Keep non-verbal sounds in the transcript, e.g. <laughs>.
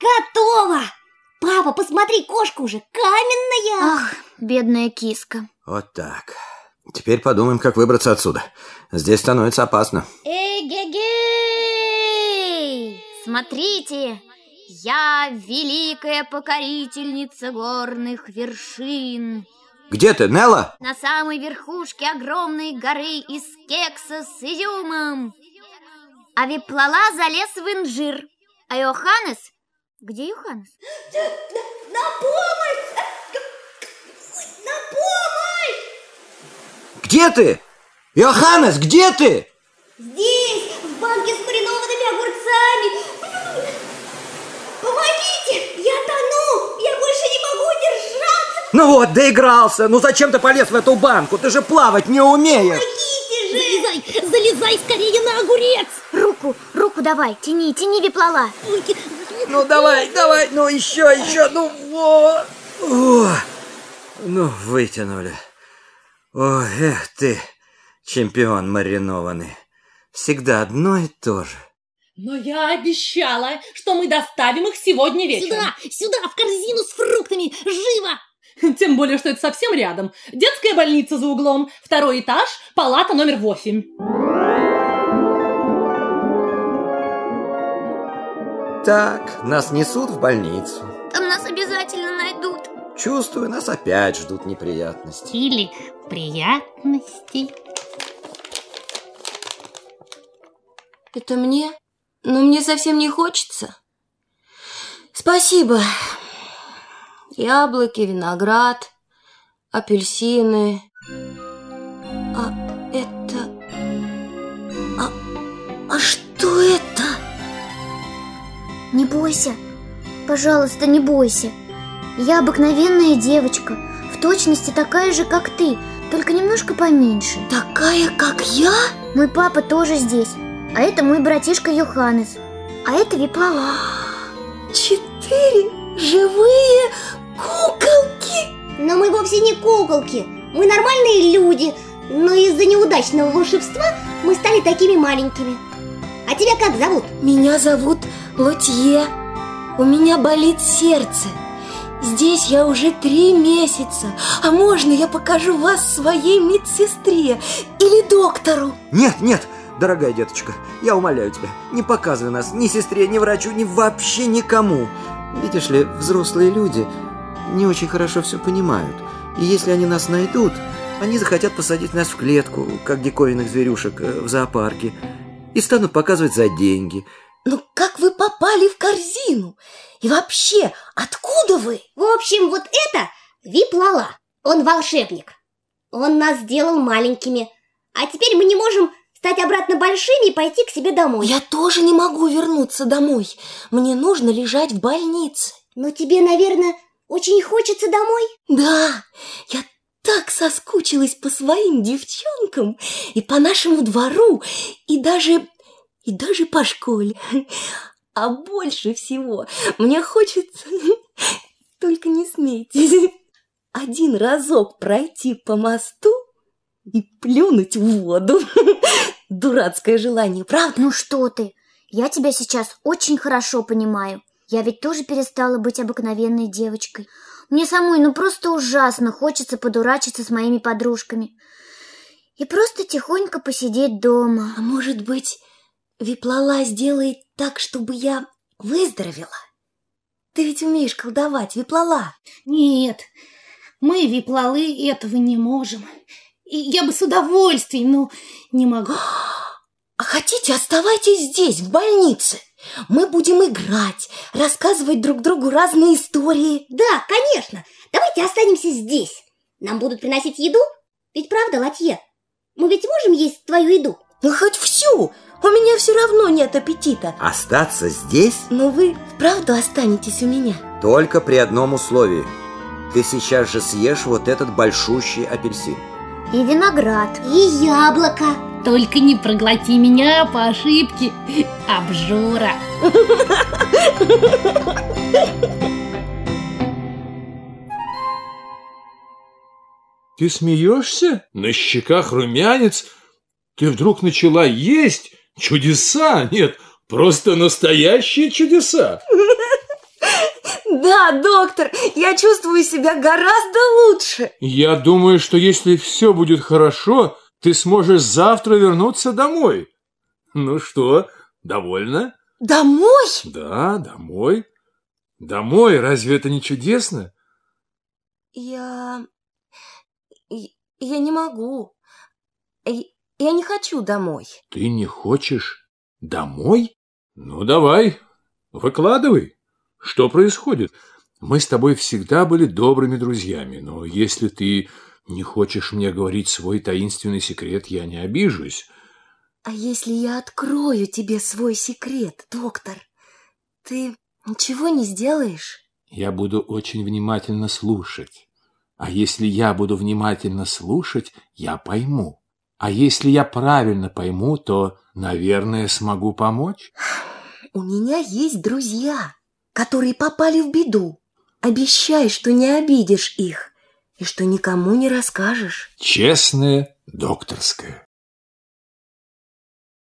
Готово! Папа, посмотри, кошка уже каменная! Ах, бедная киска. Вот так. Теперь подумаем, как выбраться отсюда. Здесь становится опасно. Эгегей! Смотрите, я великая покорительница горных вершин. Где ты, Нелла? На самой верхушке огромной горы из кекса с изюмом. А Виплала залез в инжир. А Йоханнес... Где Йоханнес? На помощь! На помощь! Где ты? Йоханнес, где ты? Здесь, в банке с маринованными огурцами. Помогите! Я тону! Я больше не могу держаться! Ну вот, доигрался. Ну зачем ты полез в эту банку? Ты же плавать не умеешь. Помогите же! Залезай! Залезай скорее на огурец! Руку, руку давай, тяни, тяни Виплала. Ну давай, давай, ну еще, еще, ну вот. О, ну, вытянули. О, эх ты, чемпион маринованный. Всегда одно и то же. Но я обещала, что мы доставим их сегодня вечером. Сюда! Сюда! В корзину с фруктами! Живо! Тем более, что это совсем рядом. Детская больница за углом, второй этаж, палата номер восемь. Так, нас несут в больницу. Там нас обязательно найдут. Чувствую, нас опять ждут неприятности. Или приятности. Это мне? Но мне совсем не хочется. Спасибо. Яблоки, виноград, апельсины. Не бойся. Пожалуйста, не бойся. Я обыкновенная девочка, в точности такая же, как ты, только немножко поменьше. Такая, как я? Мой папа тоже здесь, а это мой братишка Йоханнес, а это Виплала. Четыре живые куколки. Но мы вовсе не куколки. Мы нормальные люди. Но из-за неудачного волшебства мы стали такими маленькими. А тебя как зовут? Меня зовут Лотье. У меня болит сердце. Здесь я уже три месяца. А можно я покажу вас своей медсестре или доктору? Нет, нет, дорогая деточка, я умоляю тебя, не показывай нас ни сестре, ни врачу, ни вообще никому. Видишь ли, взрослые люди не очень хорошо все понимают. И если они нас найдут, они захотят посадить нас в клетку, как диковинных зверюшек э, в зоопарке, и станут показывать за деньги. Ну как вы попали в корзину? И вообще, откуда вы? В общем, вот это Виплала. Он волшебник. Он нас сделал маленькими. А теперь мы не можем стать обратно большими и пойти к себе домой. Я тоже не могу вернуться домой. Мне нужно лежать в больнице. Но тебе, наверное, очень хочется домой? Да, я так соскучилась по своим девчонкам и по нашему двору, и даже, и даже по школе. <laughs> А больше всего мне хочется, <laughs> только не смейтесь, <laughs> один разок пройти по мосту и плюнуть в воду. Дурацкое желание, правда? Ну что ты, я тебя сейчас очень хорошо понимаю. Я ведь тоже перестала быть обыкновенной девочкой. Мне самой ну просто ужасно хочется подурачиться с моими подружками. И просто тихонько посидеть дома. А может быть, Виплала сделает так, чтобы я выздоровела? Ты ведь умеешь колдовать, Виплала. Нет, мы, Виплалы, этого не можем. И я бы с удовольствием, но не могу. А хотите, оставайтесь здесь, в больнице. Мы будем играть, рассказывать друг другу разные истории. Да, конечно. Давайте останемся здесь. Нам будут приносить еду? Ведь правда, Латье? Мы ведь можем есть твою еду? Ну, хоть всю. У меня все равно нет аппетита. Остаться здесь Но вы вправду останетесь у меня. только при одном условии. Ты сейчас же съешь вот этот большущий апельсин. И виноград. И яблоко. Только не проглоти меня по ошибке, обжора. Ты смеешься? На щеках румянец? Ты вдруг начала есть? Чудеса? Нет, просто настоящие чудеса. Да, доктор, я чувствую себя гораздо лучше. Я думаю, что если все будет хорошо, ты сможешь завтра вернуться домой. Ну что, довольна? Домой? Да, домой. Домой, разве это не чудесно? Я... Я не могу. Я не хочу домой. Ты не хочешь домой? Ну, давай, выкладывай. Что происходит? Мы с тобой всегда были добрыми друзьями, но если ты не хочешь мне говорить свой таинственный секрет, я не обижусь. А если я открою тебе свой секрет, доктор, ты ничего не сделаешь? Я буду очень внимательно слушать. А если я буду внимательно слушать, я пойму. А если я правильно пойму, то, наверное, смогу помочь. У меня есть друзья, которые попали в беду. Обещай, что не обидишь их и что никому не расскажешь. Честное докторское.